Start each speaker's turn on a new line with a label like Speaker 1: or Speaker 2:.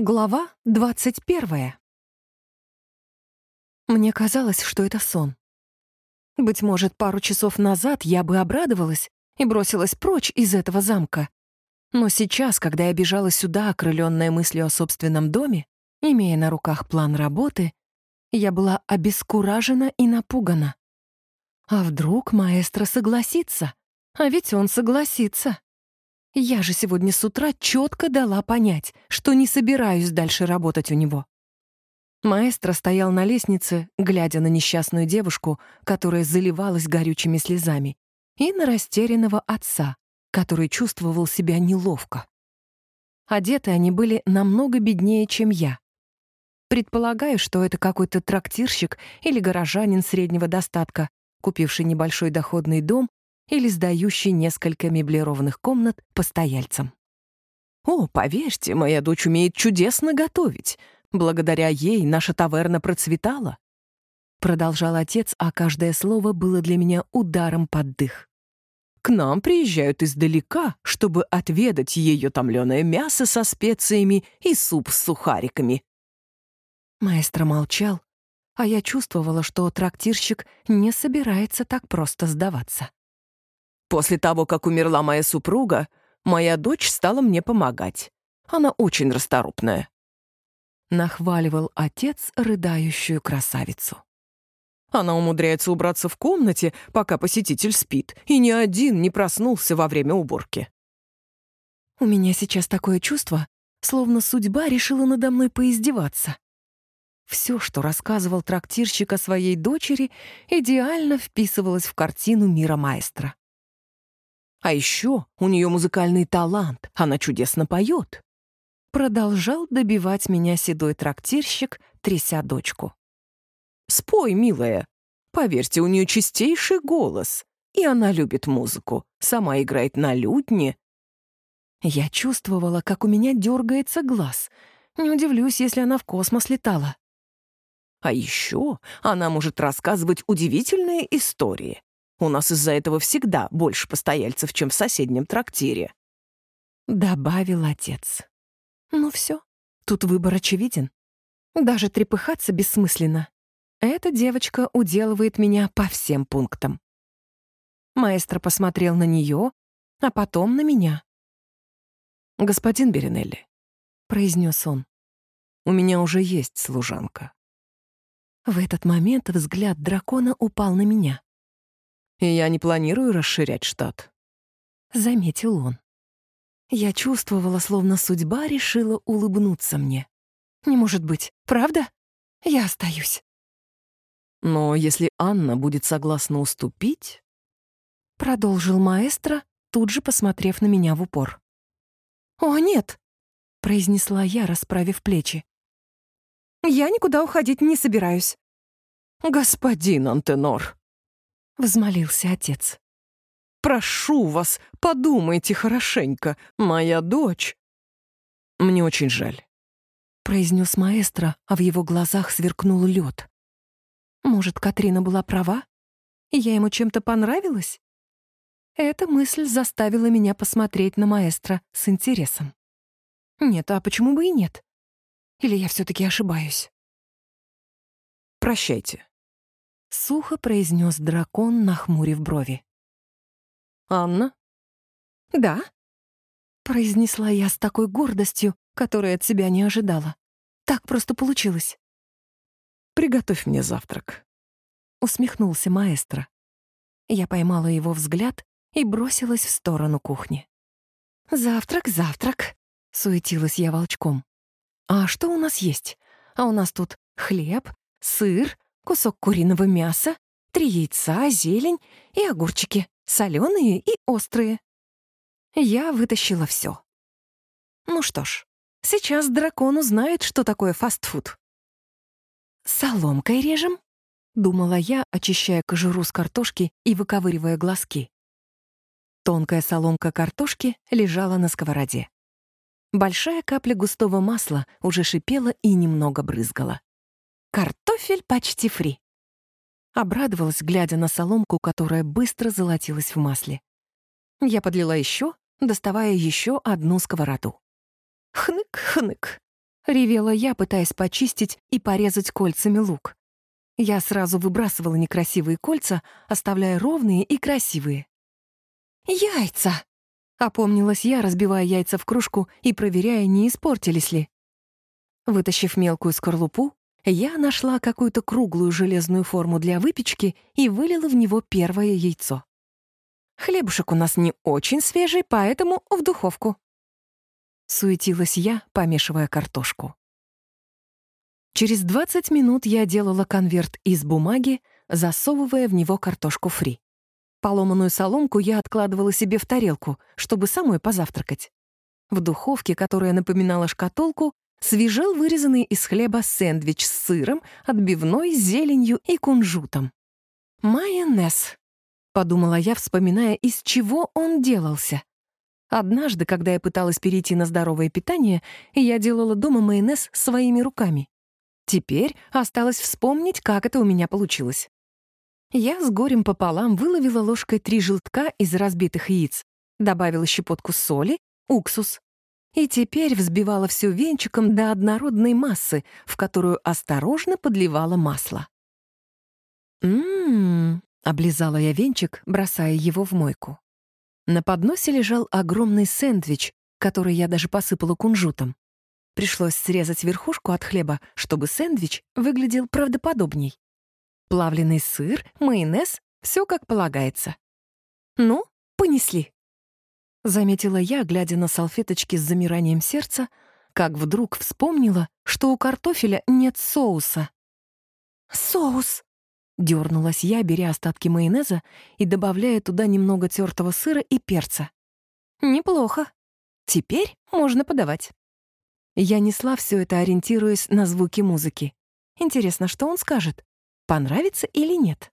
Speaker 1: Глава двадцать первая. Мне казалось, что это сон. Быть может, пару часов назад я бы обрадовалась и бросилась прочь из этого замка. Но сейчас, когда я бежала сюда, окрыленная мыслью о собственном доме, имея на руках план работы, я была обескуражена и напугана. А вдруг маэстро согласится? А ведь он согласится. Я же сегодня с утра четко дала понять, что не собираюсь дальше работать у него. Маэстро стоял на лестнице, глядя на несчастную девушку, которая заливалась горючими слезами, и на растерянного отца, который чувствовал себя неловко. Одеты они были намного беднее, чем я. Предполагаю, что это какой-то трактирщик или горожанин среднего достатка, купивший небольшой доходный дом или сдающий несколько меблированных комнат постояльцам. «О, поверьте, моя дочь умеет чудесно готовить. Благодаря ей наша таверна процветала», — продолжал отец, а каждое слово было для меня ударом под дых. «К нам приезжают издалека, чтобы отведать ее томленое мясо со специями и суп с сухариками». Маэстро молчал, а я чувствовала, что трактирщик не собирается так просто сдаваться. После того, как умерла моя супруга, моя дочь стала мне помогать. Она очень расторопная. Нахваливал отец рыдающую красавицу. Она умудряется убраться в комнате, пока посетитель спит, и ни один не проснулся во время уборки. У меня сейчас такое чувство, словно судьба решила надо мной поиздеваться. Все, что рассказывал трактирщик о своей дочери, идеально вписывалось в картину мира маэстро. А еще у нее музыкальный талант, она чудесно поет. Продолжал добивать меня седой трактирщик, тряся дочку. «Спой, милая. Поверьте, у нее чистейший голос, и она любит музыку, сама играет на лютне». Я чувствовала, как у меня дергается глаз. Не удивлюсь, если она в космос летала. А еще она может рассказывать удивительные истории. У нас из-за этого всегда больше постояльцев, чем в соседнем трактире. Добавил отец. Ну все, тут выбор очевиден. Даже трепыхаться бессмысленно. Эта девочка уделывает меня по всем пунктам. Маэстро посмотрел на нее, а потом на меня. «Господин Беринелли», — произнес он, — «у меня уже есть служанка». В этот момент взгляд дракона упал на меня и я не планирую расширять штат», — заметил он. Я чувствовала, словно судьба решила улыбнуться мне. «Не может быть, правда? Я остаюсь». «Но если Анна будет согласна уступить...» Продолжил маэстро, тут же посмотрев на меня в упор. «О, нет!» — произнесла я, расправив плечи. «Я никуда уходить не собираюсь». «Господин Антенор», — взмолился отец. «Прошу вас, подумайте хорошенько, моя дочь...» «Мне очень жаль», — произнес маэстро, а в его глазах сверкнул лед. «Может, Катрина была права? Я ему чем-то понравилась?» Эта мысль заставила меня посмотреть на маэстро с интересом. Нет, а почему бы и нет? Или я все таки ошибаюсь? «Прощайте», — сухо произнес дракон, нахмурив брови. «Анна?» «Да?» — произнесла я с такой гордостью, которой от себя не ожидала. Так просто получилось. «Приготовь мне завтрак», — усмехнулся маэстро. Я поймала его взгляд и бросилась в сторону кухни. «Завтрак, завтрак», — суетилась я волчком. «А что у нас есть? А у нас тут хлеб, сыр, кусок куриного мяса, три яйца, зелень и огурчики, соленые и острые. Я вытащила все. Ну что ж, сейчас дракон узнает, что такое фастфуд. «Соломкой режем?» — думала я, очищая кожуру с картошки и выковыривая глазки. Тонкая соломка картошки лежала на сковороде. Большая капля густого масла уже шипела и немного брызгала. Картофель почти фри. Обрадовалась, глядя на соломку, которая быстро золотилась в масле. Я подлила еще, доставая еще одну сковороду. Хнык-хнык. Ревела я, пытаясь почистить и порезать кольцами лук. Я сразу выбрасывала некрасивые кольца, оставляя ровные и красивые. «Яйца!» — опомнилась я, разбивая яйца в кружку и проверяя, не испортились ли. Вытащив мелкую скорлупу, я нашла какую-то круглую железную форму для выпечки и вылила в него первое яйцо. Хлебушек у нас не очень свежий, поэтому в духовку. Суетилась я, помешивая картошку. Через 20 минут я делала конверт из бумаги, засовывая в него картошку фри. Поломанную соломку я откладывала себе в тарелку, чтобы самой позавтракать. В духовке, которая напоминала шкатулку, свежел вырезанный из хлеба сэндвич с сыром, отбивной, зеленью и кунжутом. «Майонез», — подумала я, вспоминая, из чего он делался. Однажды, когда я пыталась перейти на здоровое питание, я делала дома майонез своими руками. Теперь осталось вспомнить, как это у меня получилось. Я с горем пополам выловила ложкой три желтка из разбитых яиц, добавила щепотку соли, уксус. И теперь взбивала все венчиком до однородной массы, в которую осторожно подливала масло. «М-м-м», облизала я венчик, бросая его в мойку. На подносе лежал огромный сэндвич, который я даже посыпала кунжутом. Пришлось срезать верхушку от хлеба, чтобы сэндвич выглядел правдоподобней. Плавленый сыр, майонез — все как полагается. Ну, понесли. Заметила я, глядя на салфеточки с замиранием сердца, как вдруг вспомнила, что у картофеля нет соуса. «Соус!» — дернулась я, беря остатки майонеза и добавляя туда немного тертого сыра и перца. «Неплохо. Теперь можно подавать». Я несла все это, ориентируясь на звуки музыки. Интересно, что он скажет? Понравится или нет?